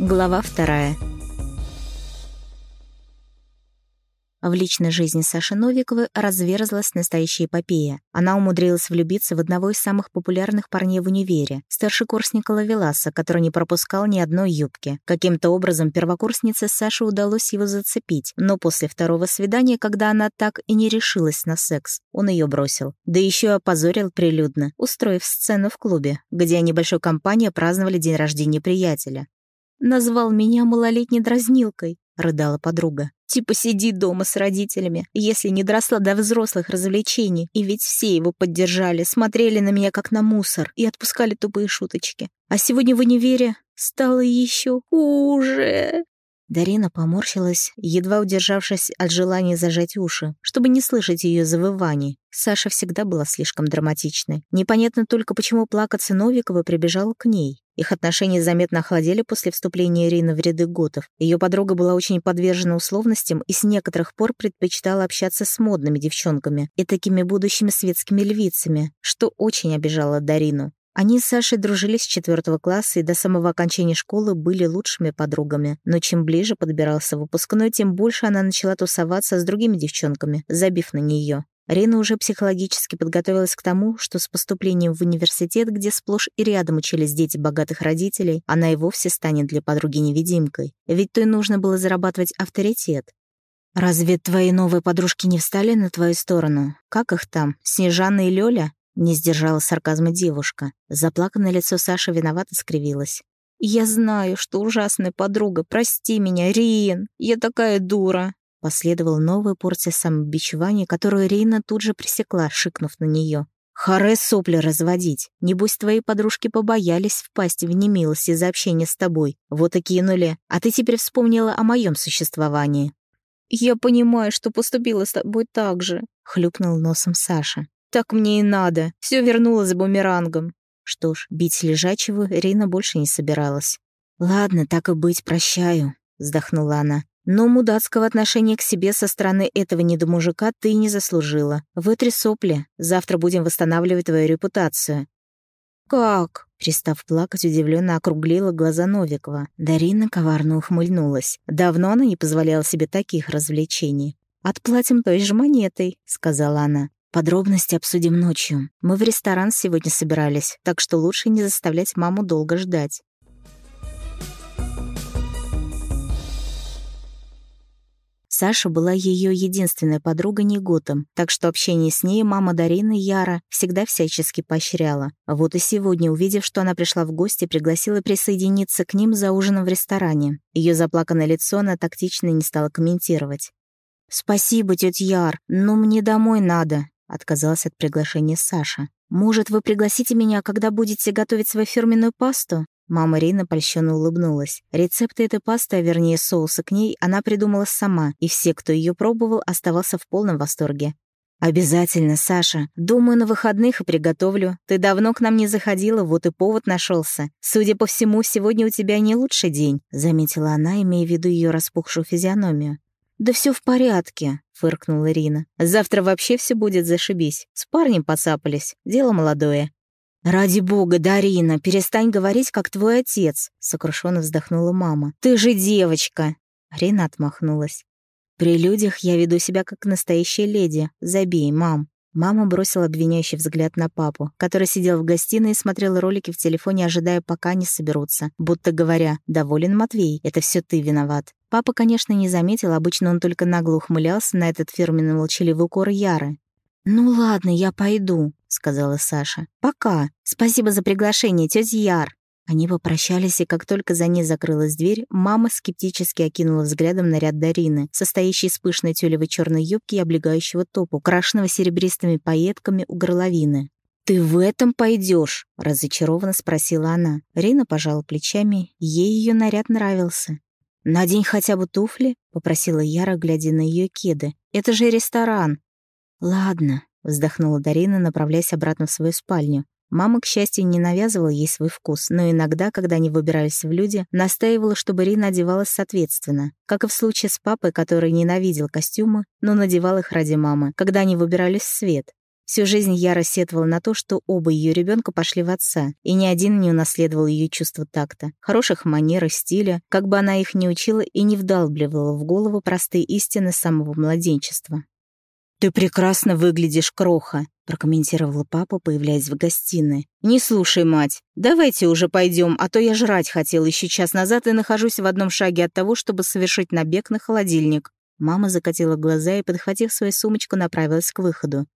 Глава вторая. В личной жизни Саши Новиковой разверзлась настоящая эпопея. Она умудрилась влюбиться в одного из самых популярных парней в универе, старшекурсника Лавеласа, который не пропускал ни одной юбки. Каким-то образом первокурснице Саше удалось его зацепить, но после второго свидания, когда она так и не решилась на секс, он ее бросил. Да еще и опозорил прилюдно, устроив сцену в клубе, где они большой компанией праздновали день рождения приятеля. «Назвал меня малолетней дразнилкой», — рыдала подруга. «Типа сиди дома с родителями, если не доросла до взрослых развлечений. И ведь все его поддержали, смотрели на меня как на мусор и отпускали тупые шуточки. А сегодня в универе стало еще хуже». Дарина поморщилась, едва удержавшись от желания зажать уши, чтобы не слышать ее завываний. Саша всегда была слишком драматичной. Непонятно только, почему плакаться Новикова прибежала к ней. Их отношения заметно охладели после вступления Ирины в ряды готов. Ее подруга была очень подвержена условностям и с некоторых пор предпочитала общаться с модными девчонками и такими будущими светскими львицами, что очень обижало Дарину. Они с Сашей дружили с четвертого класса и до самого окончания школы были лучшими подругами. Но чем ближе подбирался выпускной, тем больше она начала тусоваться с другими девчонками, забив на нее. Рина уже психологически подготовилась к тому, что с поступлением в университет, где сплошь и рядом учились дети богатых родителей, она и вовсе станет для подруги невидимкой. Ведь той нужно было зарабатывать авторитет. «Разве твои новые подружки не встали на твою сторону? Как их там? Снежана и Лёля?» Не сдержала сарказма девушка. Заплаканное лицо Саши виновато скривилось. «Я знаю, что ужасная подруга. Прости меня, Рин. Я такая дура». Последовала новая порция самобичевания, которую Рина тут же пресекла, шикнув на нее. «Харе сопли разводить. Небось, твои подружки побоялись впасть в немилость из-за общения с тобой. Вот и кинули. А ты теперь вспомнила о моем существовании». «Я понимаю, что поступила с тобой так же», — хлюпнул носом Саша. Так мне и надо. Все вернула за бумерангом. Что ж, бить лежачего Рина больше не собиралась. «Ладно, так и быть, прощаю», — вздохнула она. «Но мудацкого отношения к себе со стороны этого недомужика ты не заслужила. Вытри сопли. Завтра будем восстанавливать твою репутацию». «Как?» — пристав плакать, удивленно округлила глаза Новикова. Дарина коварно ухмыльнулась. Давно она не позволяла себе таких развлечений. «Отплатим той же монетой», — сказала она. Подробности обсудим ночью. Мы в ресторан сегодня собирались, так что лучше не заставлять маму долго ждать. Саша была ее единственной подругой Неготом, так что общение с ней мама Дарины Яра всегда всячески поощряла. Вот и сегодня, увидев, что она пришла в гости, пригласила присоединиться к ним за ужином в ресторане. Ее заплаканное лицо она тактично не стала комментировать. «Спасибо, тетя Яр, но мне домой надо», Отказалась от приглашения Саша. «Может, вы пригласите меня, когда будете готовить свою фирменную пасту?» Мама Рина польщенно улыбнулась. Рецепты этой пасты, а вернее соуса к ней, она придумала сама, и все, кто ее пробовал, оставался в полном восторге. «Обязательно, Саша. Думаю, на выходных и приготовлю. Ты давно к нам не заходила, вот и повод нашелся. Судя по всему, сегодня у тебя не лучший день», — заметила она, имея в виду ее распухшую физиономию. «Да все в порядке», — фыркнула Ирина. «Завтра вообще все будет зашибись. С парнем поцапались. Дело молодое». «Ради бога, Дарина, перестань говорить, как твой отец», — сокрушенно вздохнула мама. «Ты же девочка!» Рина отмахнулась. «При людях я веду себя как настоящая леди. Забей, мам». Мама бросила обвиняющий взгляд на папу, который сидел в гостиной и смотрел ролики в телефоне, ожидая, пока они соберутся, будто говоря, «Доволен Матвей, это все ты виноват». Папа, конечно, не заметил, обычно он только нагло ухмылялся на этот фирменный молчаливый укор Яры. «Ну ладно, я пойду», — сказала Саша. «Пока. Спасибо за приглашение, тетя Яр». Они попрощались, и как только за ней закрылась дверь, мама скептически окинула взглядом наряд Дарины, состоящий из пышной тюлевой черной юбки и облегающего топа, украшенного серебристыми пайетками у горловины. «Ты в этом пойдешь? разочарованно спросила она. Рина пожала плечами, ей ее наряд нравился. «Надень хотя бы туфли», — попросила Яра, глядя на ее кеды. «Это же ресторан». «Ладно», — вздохнула Дарина, направляясь обратно в свою спальню. Мама, к счастью, не навязывала ей свой вкус, но иногда, когда они выбирались в люди, настаивала, чтобы Рина одевалась соответственно. Как и в случае с папой, который ненавидел костюмы, но надевал их ради мамы, когда они выбирались в свет. Всю жизнь Яра сетовала на то, что оба ее ребенка пошли в отца, и ни один не унаследовал ее чувство такта, хороших манер и стиля, как бы она их ни учила и не вдалбливала в голову простые истины самого младенчества. «Ты прекрасно выглядишь, кроха», — прокомментировала папа, появляясь в гостиной. «Не слушай, мать. Давайте уже пойдем, а то я жрать хотел еще час назад и нахожусь в одном шаге от того, чтобы совершить набег на холодильник». Мама закатила глаза и, подхватив свою сумочку, направилась к выходу.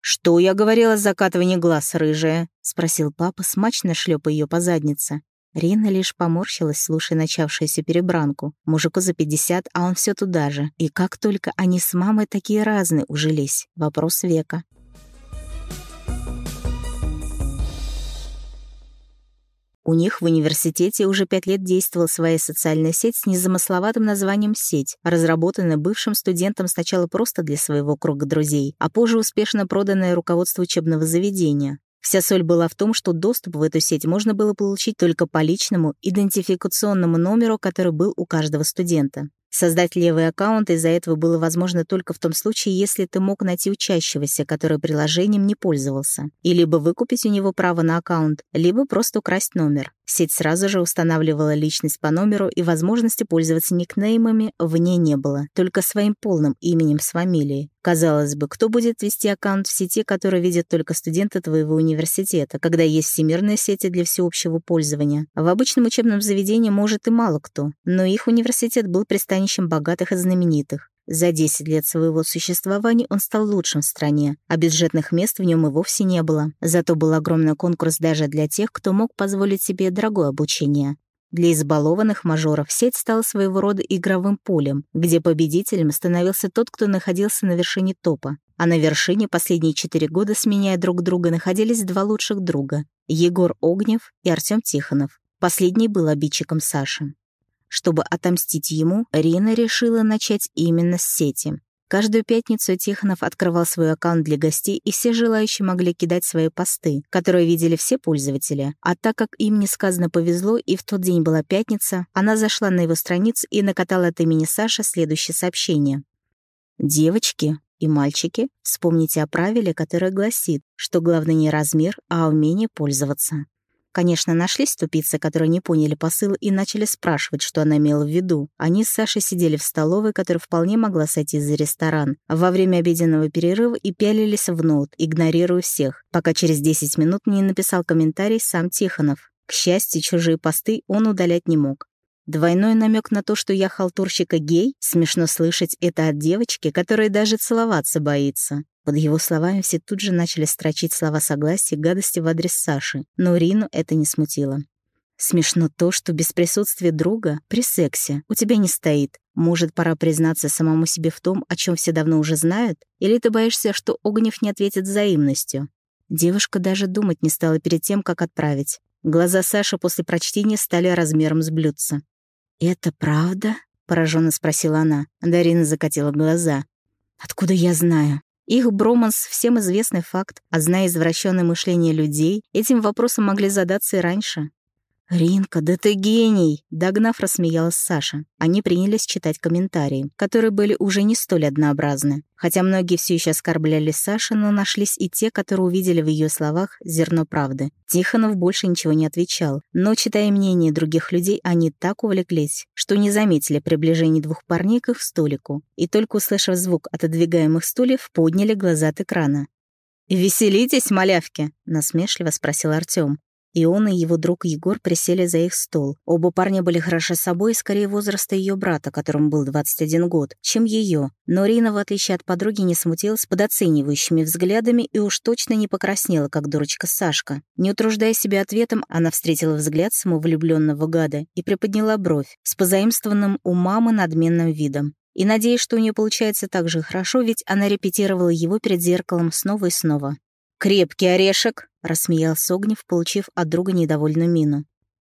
«Что я говорила с закатыванием глаз, рыжая?» — спросил папа, смачно шлепая ее по заднице. Рина лишь поморщилась, слушая начавшуюся перебранку. Мужику за пятьдесят, а он все туда же. И как только они с мамой такие разные ужились. Вопрос века. У них в университете уже пять лет действовала своя социальная сеть с незамысловатым названием «Сеть», разработанная бывшим студентом сначала просто для своего круга друзей, а позже успешно проданная руководству учебного заведения. Вся соль была в том, что доступ в эту сеть можно было получить только по личному идентификационному номеру, который был у каждого студента. Создать левый аккаунт из-за этого было возможно только в том случае, если ты мог найти учащегося, который приложением не пользовался, и либо выкупить у него право на аккаунт, либо просто украсть номер. Сеть сразу же устанавливала личность по номеру, и возможности пользоваться никнеймами в ней не было, только своим полным именем с фамилией. Казалось бы, кто будет вести аккаунт в сети, который видят только студенты твоего университета, когда есть всемирные сети для всеобщего пользования? В обычном учебном заведении может и мало кто, но их университет был пристанищем богатых и знаменитых. За 10 лет своего существования он стал лучшим в стране, а бюджетных мест в нем и вовсе не было. Зато был огромный конкурс даже для тех, кто мог позволить себе дорогое обучение. Для избалованных мажоров сеть стала своего рода игровым полем, где победителем становился тот, кто находился на вершине топа. А на вершине последние четыре года, сменяя друг друга, находились два лучших друга — Егор Огнев и Артем Тихонов. Последний был обидчиком Саши. Чтобы отомстить ему, Рина решила начать именно с сети. Каждую пятницу Тихонов открывал свой аккаунт для гостей, и все желающие могли кидать свои посты, которые видели все пользователи. А так как им несказанно повезло, и в тот день была пятница, она зашла на его страницу и накатала от имени Саши следующее сообщение. «Девочки и мальчики, вспомните о правиле, которое гласит, что главное не размер, а умение пользоваться. Конечно, нашлись ступицы, которые не поняли посыл и начали спрашивать, что она имела в виду. Они с Сашей сидели в столовой, которая вполне могла сойти за ресторан, во время обеденного перерыва и пялились в ноут, игнорируя всех, пока через 10 минут не написал комментарий сам Тихонов. К счастью, чужие посты он удалять не мог. Двойной намек на то, что я халтурщика гей, смешно слышать это от девочки, которая даже целоваться боится. Под его словами все тут же начали строчить слова согласия гадости в адрес Саши, но Рину это не смутило. Смешно то, что без присутствия друга при сексе у тебя не стоит. Может, пора признаться самому себе в том, о чем все давно уже знают? Или ты боишься, что Огнев не ответит взаимностью? Девушка даже думать не стала перед тем, как отправить. Глаза Саши после прочтения стали размером с блюдца. «Это правда?» — пораженно спросила она. Дарина закатила глаза. «Откуда я знаю?» Их броманс — всем известный факт, а зная извращенное мышление людей, этим вопросом могли задаться и раньше. «Ринка, да ты гений!» — догнав, рассмеялась Саша. Они принялись читать комментарии, которые были уже не столь однообразны. Хотя многие все еще оскорбляли Сашу, но нашлись и те, которые увидели в ее словах зерно правды. Тихонов больше ничего не отвечал, но, читая мнение других людей, они так увлеклись, что не заметили приближения двух парней к их столику, и только услышав звук отодвигаемых стульев, подняли глаза от экрана. «Веселитесь, малявки?» — насмешливо спросил Артём. И он, и его друг Егор присели за их стол. Оба парня были хороши собой, скорее возраста ее брата, которому был 21 год, чем ее. Но Рина, в отличие от подруги, не смутилась под оценивающими взглядами и уж точно не покраснела, как дурочка Сашка. Не утруждая себя ответом, она встретила взгляд самовлюбленного гада и приподняла бровь с позаимствованным у мамы надменным видом. И надеясь, что у нее получается так же хорошо, ведь она репетировала его перед зеркалом снова и снова. «Крепкий орешек», — рассмеялся Огнев, получив от друга недовольную мину.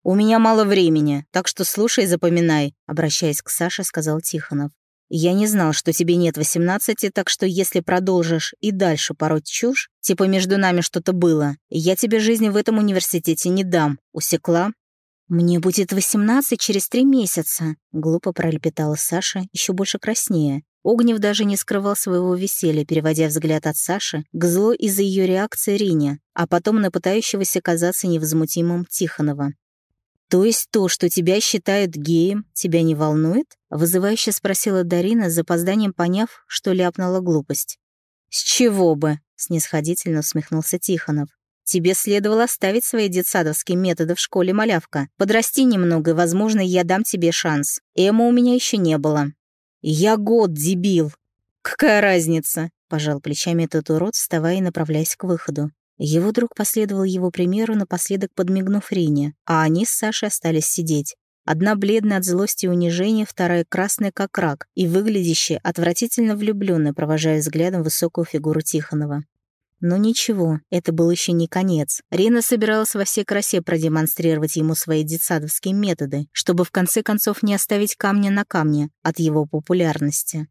«У меня мало времени, так что слушай и запоминай», — обращаясь к Саше, сказал Тихонов. «Я не знал, что тебе нет восемнадцати, так что если продолжишь и дальше пороть чушь, типа между нами что-то было, я тебе жизни в этом университете не дам. Усекла?» «Мне будет восемнадцать через три месяца», — глупо пролепетала Саша, еще больше краснее. Огнев даже не скрывал своего веселья, переводя взгляд от Саши к зло из-за ее реакции Рине, а потом на пытающегося казаться невозмутимым Тихонова. «То есть то, что тебя считают геем, тебя не волнует?» — вызывающе спросила Дарина, с запозданием поняв, что ляпнула глупость. «С чего бы?» — снисходительно усмехнулся Тихонов. «Тебе следовало оставить свои детсадовские методы в школе, малявка. Подрасти немного, и, возможно, я дам тебе шанс. Эма у меня еще не было». «Я год, дебил!» «Какая разница?» — пожал плечами этот урод, вставая и направляясь к выходу. Его друг последовал его примеру, напоследок подмигнув Рине, а они с Сашей остались сидеть. Одна бледная от злости и унижения, вторая красная как рак и выглядящая отвратительно влюбленно, провожая взглядом высокую фигуру Тихонова. Но ничего, это был еще не конец. Рина собиралась во всей красе продемонстрировать ему свои детсадовские методы, чтобы в конце концов не оставить камня на камне от его популярности.